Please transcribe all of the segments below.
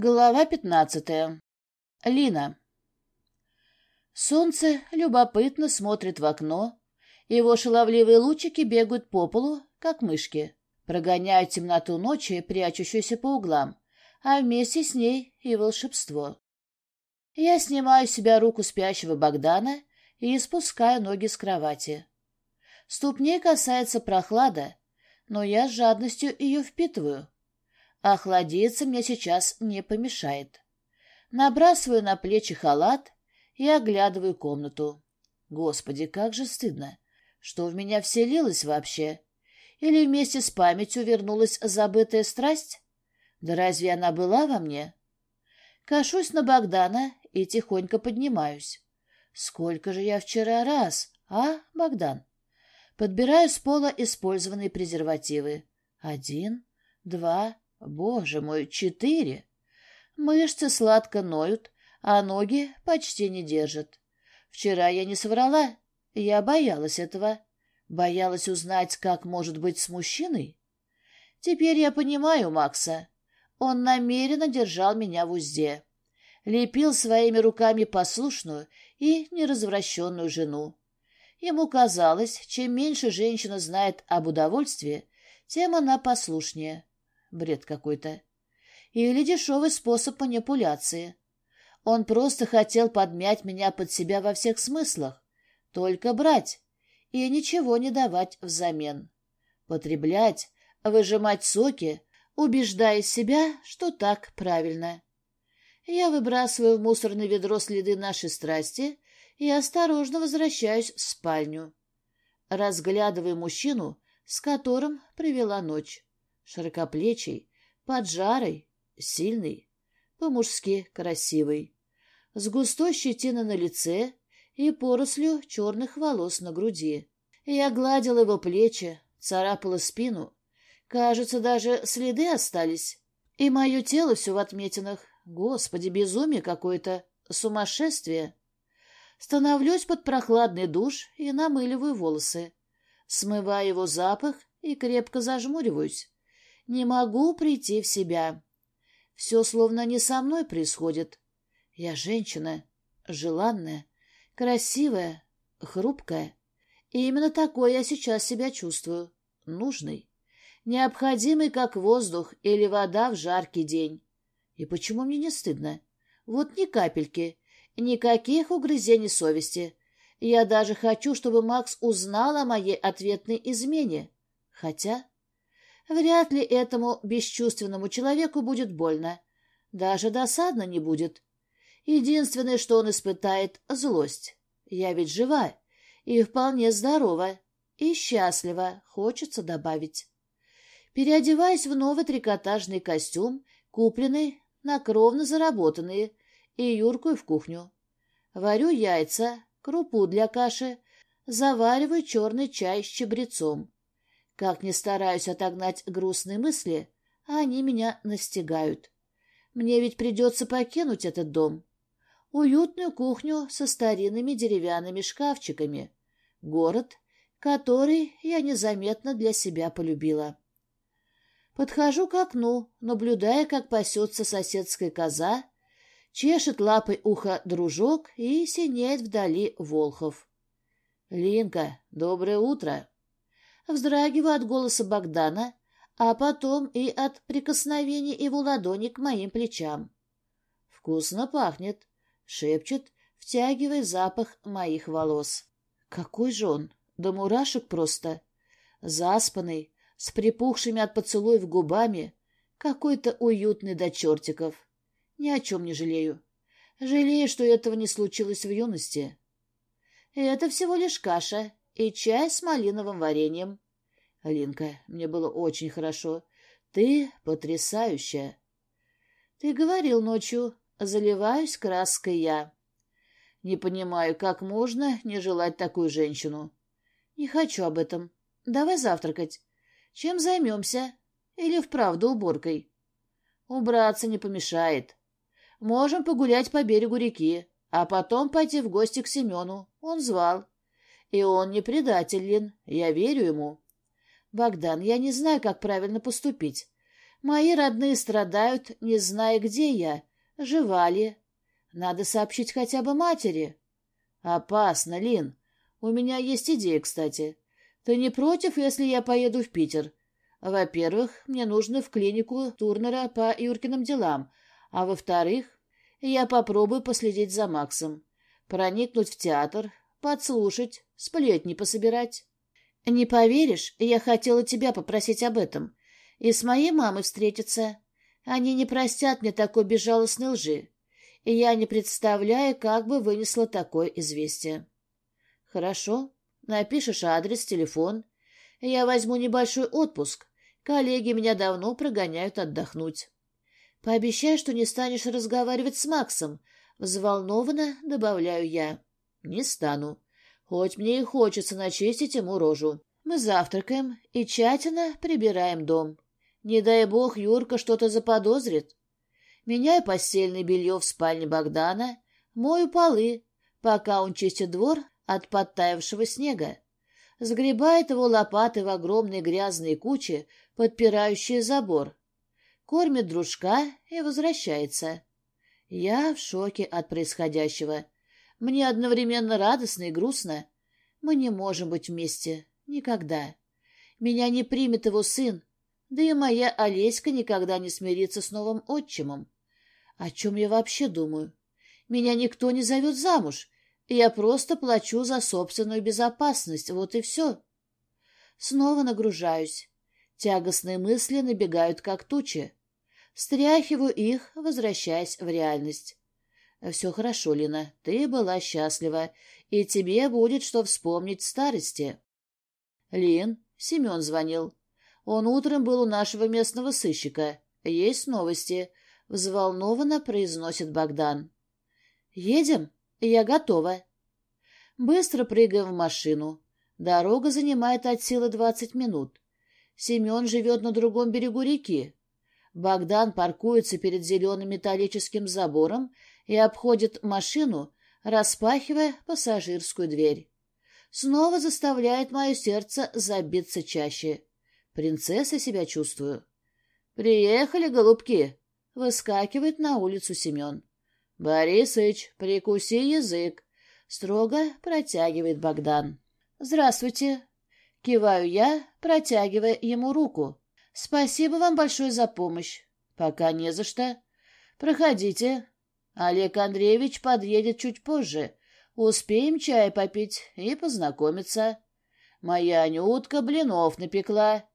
Глава пятнадцатая. Лина. Солнце любопытно смотрит в окно, его шаловливые лучики бегают по полу, как мышки, прогоняют темноту ночи, прячущуюся по углам, а вместе с ней и волшебство. Я снимаю с себя руку спящего Богдана и спускаю ноги с кровати. Ступней касается прохлада, но я с жадностью ее впитываю. Охладиться мне сейчас не помешает. Набрасываю на плечи халат и оглядываю комнату. Господи, как же стыдно! Что в меня вселилось вообще? Или вместе с памятью вернулась забытая страсть? Да разве она была во мне? Кашусь на Богдана и тихонько поднимаюсь. Сколько же я вчера раз, а, Богдан? Подбираю с пола использованные презервативы. Один, два, Боже мой, четыре! Мышцы сладко ноют, а ноги почти не держат. Вчера я не соврала, я боялась этого. Боялась узнать, как может быть с мужчиной. Теперь я понимаю Макса. Он намеренно держал меня в узде. Лепил своими руками послушную и неразвращенную жену. Ему казалось, чем меньше женщина знает об удовольствии, тем она послушнее. Бред какой-то. Или дешевый способ манипуляции. Он просто хотел подмять меня под себя во всех смыслах. Только брать и ничего не давать взамен. Потреблять, выжимать соки, убеждая себя, что так правильно. Я выбрасываю в мусорное ведро следы нашей страсти и осторожно возвращаюсь в спальню. Разглядываю мужчину, с которым провела ночь широкоплечий, поджарый, сильный, по-мужски красивый, с густой щетиной на лице и порослью черных волос на груди. Я гладила его плечи, царапала спину. Кажется, даже следы остались. И мое тело все в отметинах. Господи, безумие какое-то, сумасшествие. Становлюсь под прохладный душ и намыливаю волосы. Смываю его запах и крепко зажмуриваюсь. Не могу прийти в себя. Все словно не со мной происходит. Я женщина, желанная, красивая, хрупкая. И именно такой я сейчас себя чувствую. Нужный. Необходимый, как воздух или вода в жаркий день. И почему мне не стыдно? Вот ни капельки. Никаких угрызений совести. Я даже хочу, чтобы Макс узнал о моей ответной измене. Хотя... Вряд ли этому бесчувственному человеку будет больно. Даже досадно не будет. Единственное, что он испытает — злость. Я ведь жива и вполне здорова, и счастлива, хочется добавить. Переодеваюсь в новый трикотажный костюм, купленный на кровно заработанные, и юркую в кухню. Варю яйца, крупу для каши, завариваю черный чай с чабрецом. Как ни стараюсь отогнать грустные мысли, они меня настигают. Мне ведь придется покинуть этот дом. Уютную кухню со старинными деревянными шкафчиками. Город, который я незаметно для себя полюбила. Подхожу к окну, наблюдая, как пасется соседская коза, чешет лапой ухо дружок и синеет вдали Волхов. «Линка, доброе утро!» Вздрагиваю от голоса Богдана, а потом и от прикосновения его ладони к моим плечам. «Вкусно пахнет», — шепчет, втягивая запах моих волос. Какой же он! До мурашек просто. Заспанный, с припухшими от поцелуев губами, какой-то уютный до чертиков. Ни о чем не жалею. Жалею, что этого не случилось в юности. Это всего лишь каша, и чай с малиновым вареньем. Алинка, мне было очень хорошо. Ты потрясающая. Ты говорил ночью, заливаюсь краской я. Не понимаю, как можно не желать такую женщину. Не хочу об этом. Давай завтракать. Чем займемся? Или вправду уборкой? Убраться не помешает. Можем погулять по берегу реки, а потом пойти в гости к Семену. Он звал. И он не предатель, Лин. Я верю ему. Богдан, я не знаю, как правильно поступить. Мои родные страдают, не зная, где я, жива ли. Надо сообщить хотя бы матери. Опасно, Лин. У меня есть идея, кстати. Ты не против, если я поеду в Питер? Во-первых, мне нужно в клинику Турнера по Юркиным делам, а во-вторых, я попробую последить за Максом, проникнуть в театр, подслушать, сплетни пособирать. Не поверишь, я хотела тебя попросить об этом. И с моей мамой встретиться. Они не простят мне такой безжалостной лжи. И я не представляю, как бы вынесла такое известие. Хорошо. Напишешь адрес, телефон. Я возьму небольшой отпуск. Коллеги меня давно прогоняют отдохнуть. Пообещай, что не станешь разговаривать с Максом. Взволнованно добавляю я. Не стану. Хоть мне и хочется начистить ему рожу. Мы завтракаем и тщательно прибираем дом. Не дай бог, Юрка что-то заподозрит. Меняю постельное белье в спальне Богдана, мою полы, пока он чистит двор от подтаявшего снега. Сгребает его лопатой в огромные грязные кучи, подпирающие забор. Кормит дружка и возвращается. Я в шоке от происходящего. Мне одновременно радостно и грустно. Мы не можем быть вместе. Никогда. Меня не примет его сын, да и моя Олеська никогда не смирится с новым отчимом. О чем я вообще думаю? Меня никто не зовет замуж, я просто плачу за собственную безопасность, вот и все. Снова нагружаюсь. Тягостные мысли набегают, как тучи. Стряхиваю их, возвращаясь в реальность. Все хорошо, Лина, ты была счастлива, и тебе будет что вспомнить в старости. Лин, Семен звонил. Он утром был у нашего местного сыщика. Есть новости. Взволнованно произносит Богдан. Едем? Я готова. Быстро прыгаем в машину. Дорога занимает от силы двадцать минут. Семен живет на другом берегу реки. Богдан паркуется перед зеленым металлическим забором и обходит машину, распахивая пассажирскую дверь. Снова заставляет мое сердце забиться чаще. Принцессой себя чувствую. «Приехали, голубки!» — выскакивает на улицу Семен. «Борисыч, прикуси язык!» — строго протягивает Богдан. «Здравствуйте!» — киваю я, протягивая ему руку. «Спасибо вам большое за помощь. Пока не за что. Проходите. Олег Андреевич подъедет чуть позже. Успеем чай попить и познакомиться. Моя Анютка блинов напекла.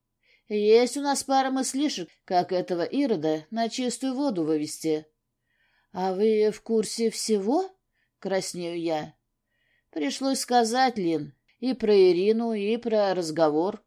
Есть у нас пара мыслишек, как этого Ирода на чистую воду вывести. — А вы в курсе всего? — краснею я. Пришлось сказать, Лин, и про Ирину, и про разговор.